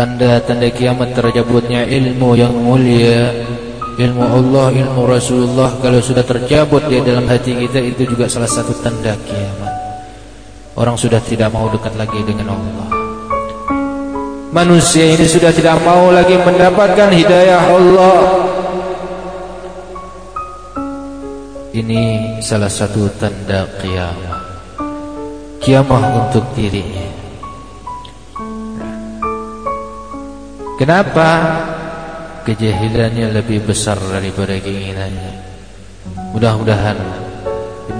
tanda-tanda kiamat terjabutnya ilmu yang mulia. Ilmu Allah, ilmu Rasulullah. Kalau sudah terjabut di dalam hati kita itu juga salah satu tanda kiamat. Orang sudah tidak mau dekat lagi dengan Allah. Manusia ini sudah tidak mau lagi mendapatkan hidayah Allah. Ini salah satu tanda kiamat. Kiamat untuk dirinya kenapa? Kejahilannya lebih besar daripada keinginannya. Mudah-mudahan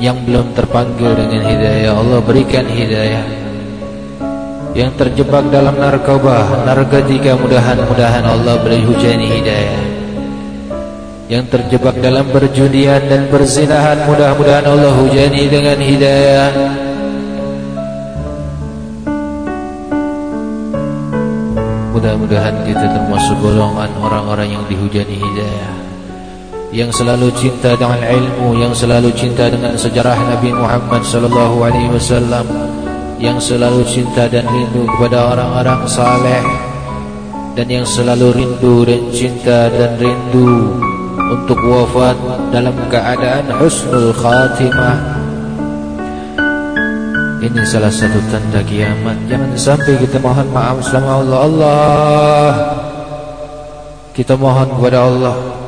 yang belum terpanggil dengan hidayah Allah berikan hidayah. Yang terjebak dalam narkoba narkotika mudahan-mudahan Allah beri hujani hidayah. Yang terjebak dalam berjudian dan berzinahan mudah-mudahan Allah hujani dengan hidayah mudah-mudahan kita termasuk golongan orang-orang yang dihujani hidayah yang selalu cinta dengan ilmu, yang selalu cinta dengan sejarah Nabi Muhammad sallallahu alaihi wasallam, yang selalu cinta dan rindu kepada orang-orang saleh dan yang selalu rindu dan cinta dan rindu untuk wafat dalam keadaan husnul khatimah. Ini salah satu tanda kiamat. Jangan sampai kita mohon maaf sama Allah. Allah. Kita mohon kepada Allah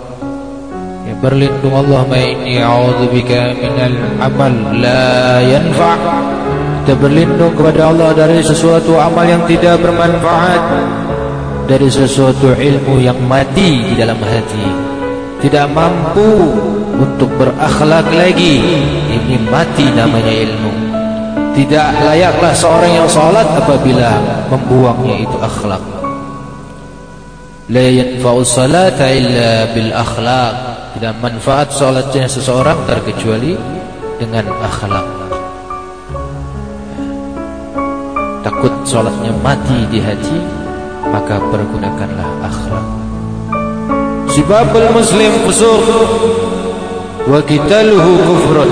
berlindung Allah ma inni a'udzubika minal amal la yanfa' kita berlindung kepada Allah dari sesuatu amal yang tidak bermanfaat dari sesuatu ilmu yang mati di dalam hati tidak mampu untuk berakhlak lagi ini mati namanya ilmu tidak layaklah seorang yang salat apabila membuangnya itu akhlak. La yanfa'u salata illa bil akhlaq tidak manfaat sholatnya seseorang terkecuali dengan akhlak. Takut sholatnya mati di hati maka pergunakanlah akhlak. Sibabul muslim fusuq. Wa qitaluhu kufrun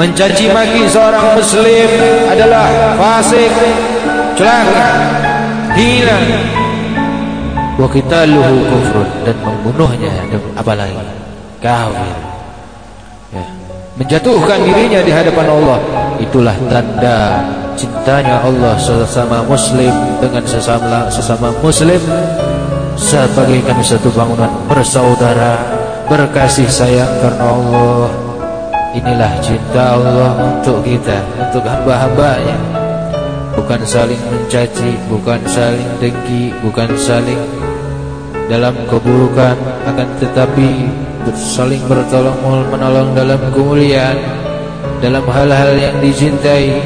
mencaci maki seorang muslim adalah fasik celaka hina wa qitaluhu kufrun dan membunuhnya apa lagi? Kafir. Ya. Menjatuhkan dirinya di hadapan Allah. Itulah tanda cintanya Allah sesama muslim dengan sesama sesama muslim. Sebagai kami satu bangunan bersaudara berkasih sayang karena Allah inilah cinta Allah untuk kita untuk hamba-hambanya. Bukan saling mencaci bukan saling dengki bukan saling dalam keburukan akan tetapi saling bertolong menolong dalam kemuliaan. Dalam hal-hal yang dicintai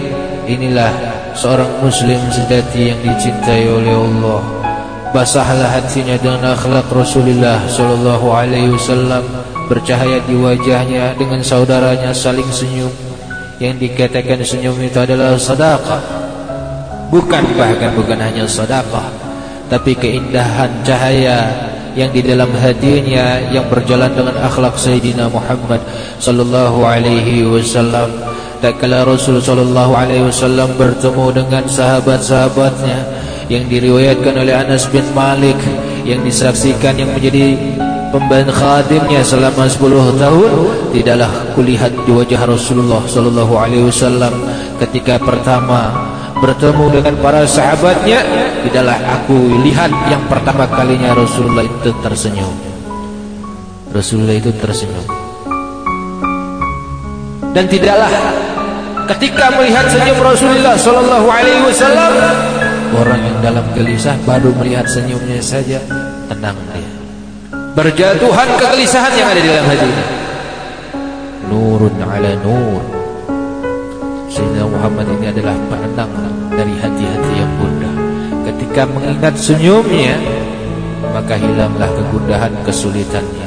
inilah seorang muslim sejati yang dicintai oleh Allah. Basahlah hatinya dengan akhlak Rasulullah sallallahu alaihi wasallam bercahaya di wajahnya dengan saudaranya saling senyum. Yang dikatakan senyum itu adalah sedekah bukan bahkan bukan hanya sedekah tapi keindahan cahaya yang di dalam hatinya yang berjalan dengan akhlak Sayyidina Muhammad sallallahu alaihi wasallam. Tak kala Rasul sallallahu alaihi wasallam bertemu dengan sahabat-sahabatnya yang diriwayatkan oleh Anas bin Malik yang disaksikan yang menjadi pembantu khadimnya selama 10 tahun tidaklah kulihat di wajah Rasulullah sallallahu alaihi wasallam ketika pertama bertemu dengan para sahabatnya tidaklah aku lihat yang pertama kalinya Rasulullah itu tersenyum. Rasulullah itu tersenyum. Dan tidaklah ketika melihat senyum Rasulullah sallallahu alaihi wasallam orang yang dalam gelisah baru melihat senyumnya saja tenang dia berjatuhan kegelisahan yang ada di dalam hatinya nurun ala nur Sayyidina Muhammad ini adalah penenang dari hati-hati yang gundah. Ketika mengingat senyumnya, maka hilanglah kegundahan kesulitannya.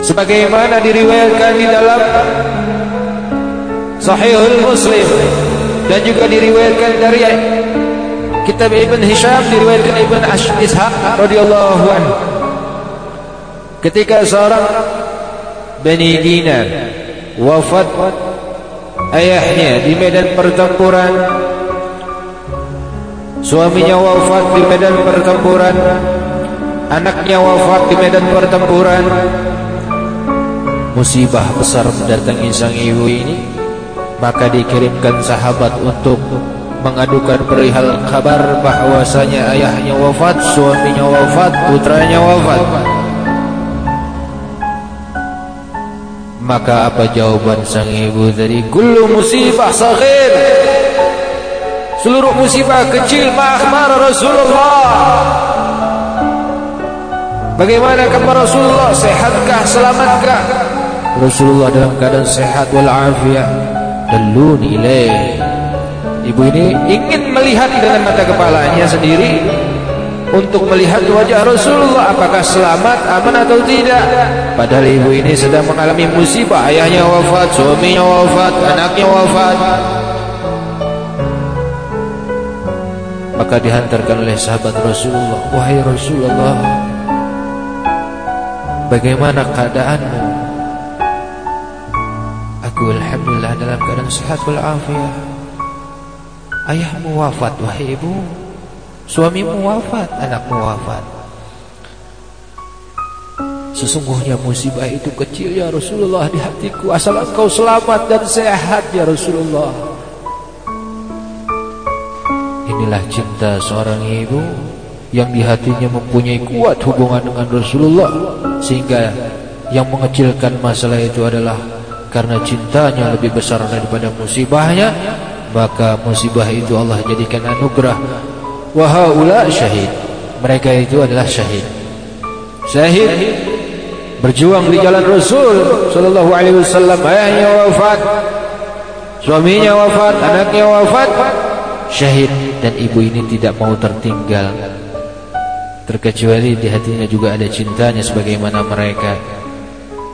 Sebagaimana diriwayatkan di dalam Sahihul Muslim dan juga diriwayatkan dari kitab Ibn Hisham diriwayatkan Ibn Ishaq radhiyallahu anhu. Ketika seorang Bani Dinar wafat ayahnya di medan pertempuran suaminya wafat di medan pertempuran anaknya wafat di medan pertempuran musibah besar mendatangi sang ibu ini maka dikirimkan sahabat untuk mengadukan perihal kabar bahwasanya ayahnya wafat, suaminya wafat, putranya wafat. Maka apa jawaban sang ibu tadi? Kullu musibah saghir. Seluruh musibah kecil ma'akhbar Rasulullah. Bagaimana kabar Rasulullah? Sehatkah? Selamatkah? Rasulullah dalam keadaan sehat walafiat. Dalluni ilaih. Ibu ini ingin melihat dengan mata kepalanya sendiri untuk melihat wajah Rasulullah apakah selamat, aman atau tidak. Padahal ibu ini sedang mengalami musibah, ayahnya wafat, suaminya wafat, anaknya wafat. Maka dihantarkan oleh sahabat Rasulullah, "Wahai Rasulullah, bagaimana keadaanmu?" Aku alhamdulillah dalam keadaan sehat walafiat. Ayahmu wafat, wahai ibu. Suamimu wafat, anakmu wafat. Sesungguhnya musibah itu kecil ya Rasulullah di hatiku asal engkau selamat dan sehat ya Rasulullah. Inilah cinta seorang ibu yang di hatinya mempunyai kuat hubungan dengan Rasulullah sehingga yang mengecilkan masalah itu adalah karena cintanya lebih besar daripada musibahnya maka musibah itu Allah jadikan anugerah wa haula syahid. Mereka itu adalah syahid. Syahid berjuang di jalan Rasul sallallahu alaihi wasallam. Ayahnya wafat suaminya wafat anaknya wafat. Syahid dan ibu ini tidak mau tertinggal. Terkecuali di hatinya juga ada cintanya sebagaimana mereka.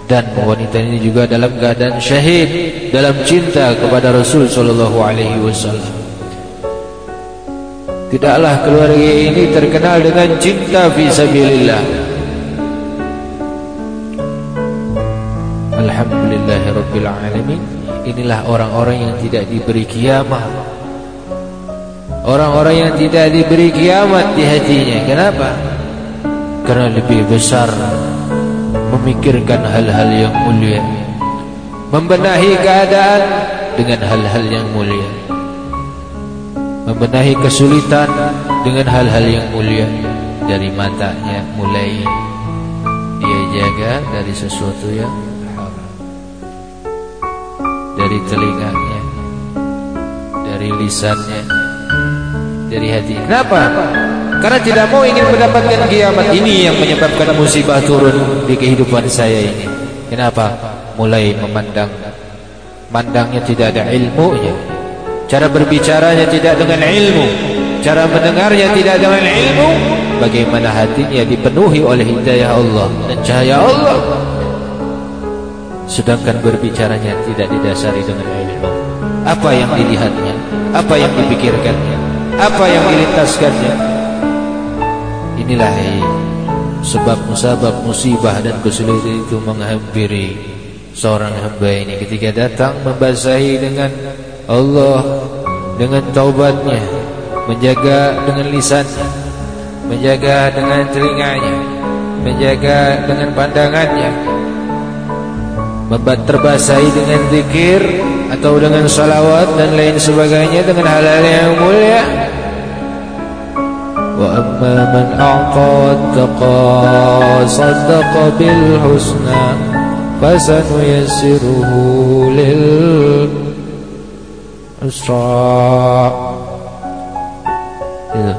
Dan wanita ini juga dalam keadaan syahid dalam cinta kepada Rasul sallallahu alaihi wasallam tidaklah keluarga ini terkenal dengan cinta fi sabilillah. Alhamdulillahirabbil alamin. Inilah orang-orang yang tidak diberi kiamat. Orang-orang yang tidak diberi kiamat di hatinya. Kenapa? Karena lebih besar Memikirkan hal-hal yang mulia. Membenahi keadaan Dengan hal-hal yang mulia Membenahi kesulitan Dengan hal-hal yang mulia Dari matanya mulai Dia jaga dari sesuatu yang haram Dari telinganya Dari lisannya dari hati. Kenapa? Karena tidak mau ingin mendapatkan kiamat ini yang menyebabkan musibah turun di kehidupan saya ini. Kenapa? Mulai memandang mandangnya tidak ada ilmunya. Cara berbicaranya tidak dengan ilmu, cara mendengarnya tidak dengan ilmu. Bagaimana hatinya dipenuhi oleh hidayah Allah dan cahaya Allah. Sedangkan berbicaranya tidak didasari dengan ilmu. Apa yang dilihatnya? Apa yang dipikirkannya? apa yang dilintaskannya inilah sebab-sebab musibah dan kesulitan itu menghampiri seorang hamba ini ketika datang membasahi dengan Allah dengan taubatnya menjaga dengan lisannya menjaga dengan telinganya menjaga dengan pandangannya membuat terbasahi dengan zikir atau dengan salawat dan lain sebagainya dengan hal-hal yang mulia وأما من أعطى واتقى صدق بالحسنى فسنيسره Isra ya.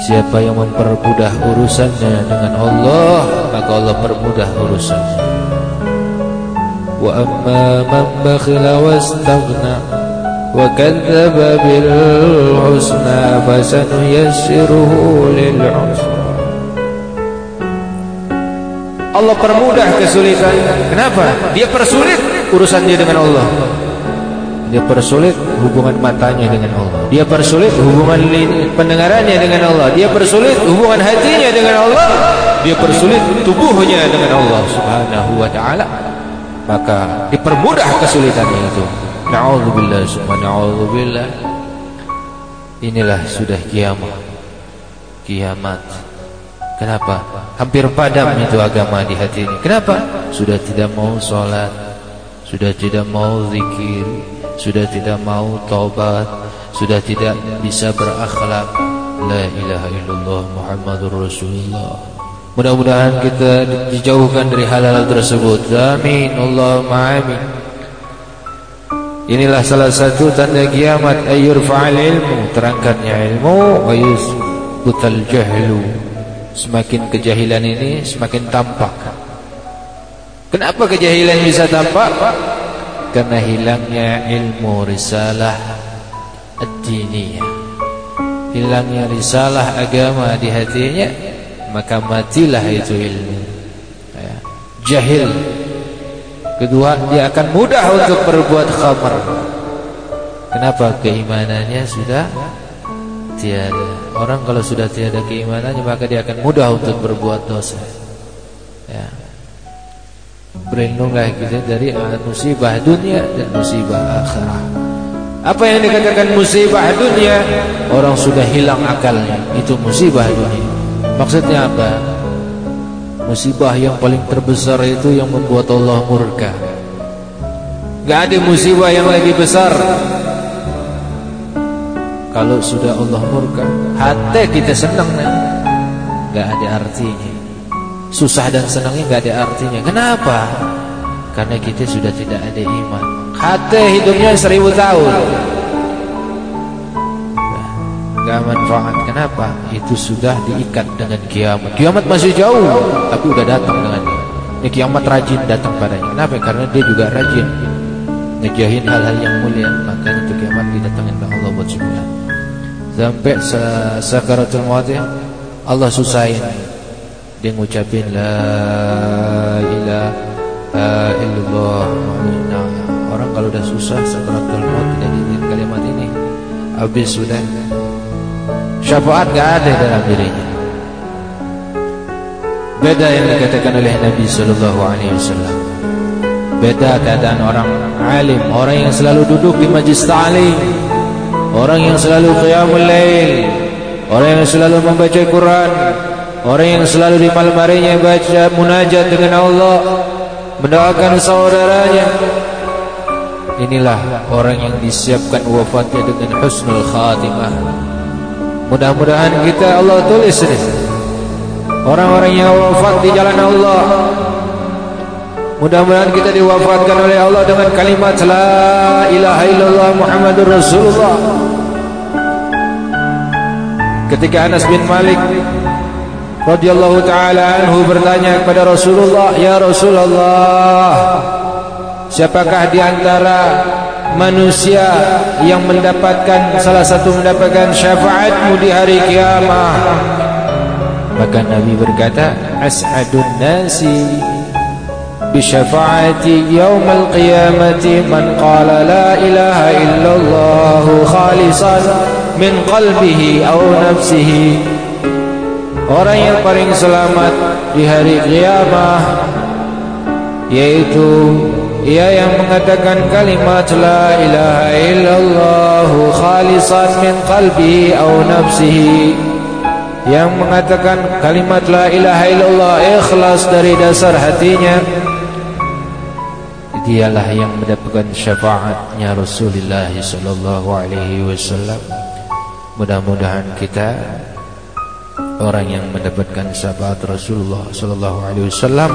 Siapa yang mempermudah urusannya dengan Allah Maka Allah permudah urusannya. Wa amma man bakhila wastaghna Wa kadzaba bil husna Fasanuyassiruhu lil usra. Allah permudah kesulitan. Kenapa? Dia persulit urusannya dia dengan Allah. Dia persulit hubungan matanya dengan Allah. Dia persulit hubungan pendengarannya dengan Allah. Dia persulit hubungan hatinya dengan Allah. Dia persulit tubuhnya dengan Allah Subhanahu wa ta'ala. Maka dipermudah kesulitannya itu. Na'udzubillah semua na'udzubillah inilah sudah kiamat. Kiamat. Kenapa? Hampir padam itu agama di hati ini. Kenapa? Sudah tidak mau sholat. Sudah tidak mau zikir sudah tidak mau taubat sudah tidak bisa berakhlak. La ilaha illallah muhammadur rasulullah. Mudah-mudahan kita dijauhkan dari hal-hal tersebut. Amin. Allahumma amin. Inilah salah satu tanda kiamat. Ayyurfa'al ilmu terangkannya ilmu. Wa yusbutal jahlu. Semakin kejahilan ini semakin tampak. Kenapa kejahilan bisa tampak karena hilangnya ilmu risalah ad-diniyah hilangnya risalah agama di hatinya maka matilah itu ilmu ya. jahil Kedua, dia akan mudah untuk berbuat khamar. Kenapa? Keimanannya sudah tiada. Orang kalau sudah tiada keimanannya maka dia akan mudah untuk berbuat dosa. Ya. Berlindunglah kita dari musibah dunia dan musibah akhirah. Apa yang dikatakan musibah dunia? Orang sudah hilang akalnya. Itu musibah dunia. Maksudnya apa? Musibah yang paling terbesar itu yang membuat Allah murka Gak ada musibah yang lebih besar Kalau sudah Allah murka Hati kita senang Gak ada artinya Susah dan senangnya gak ada artinya. Kenapa? Karena kita sudah tidak ada iman. Hati hidupnya seribu tahun. Gak manfaat. Kenapa? Itu sudah diikat dengan kiamat. Kiamat masih jauh Tapi sudah datang dengan dia. Ini kiamat rajin datang padanya. Kenapa? Karena dia juga rajin Ngejahin hal-hal yang mulia. Makanya itu kiamat didatangin oleh Allah buat semua. Sampai sakaratul maut Allah susahin Dia ngucapin La ilaha illallah. Nah, Orang kalau udah susah Sakaratul maut tidak diingat kalimat ini. Habis sudah. Syafaat gak ada dalam dirinya. Beda yang dikatakan oleh Nabi Sallallahu Alaihi Wasallam. Beda keadaan orang alim Orang yang selalu duduk di majlis ta'lim Orang yang selalu qiyamul lail Orang yang selalu membaca Quran Orang yang selalu di malam harinya baca munajat dengan Allah Mendoakan saudaranya. Inilah orang yang disiapkan wafatnya dengan husnul khatimah. Mudah-mudahan kita Allah tulis ini. Orang-orang yang wafat di jalan Allah. Mudah-mudahan kita diwafatkan oleh Allah dengan kalimat La ilaha illallah Muhammadur Rasulullah. Ketika Anas bin Malik radhiyallahu taala anhu bertanya kepada Rasulullah, "Ya Rasulullah, siapakah di antara manusia yang mendapatkan salah satu mendapatkan syafaatmu di hari kiamat maka Nabi berkata as'adun nasi bi syafaati yaumil qiyamati man qala la ilaha illallah khalisan min qalbihi aw nafsihi orang yang paling selamat di hari kiamat yaitu ia yang mengatakan kalimat la ilaha illallah khalisan min qalbi au nafsihi yang mengatakan kalimat la ilaha illallah ikhlas dari dasar hatinya. Dialah yang mendapatkan syafaatnya Rasulullah sallallahu alaihi wasallam. Mudah-mudahan kita orang yang mendapatkan syafaat Rasulullah sallallahu alaihi wasallam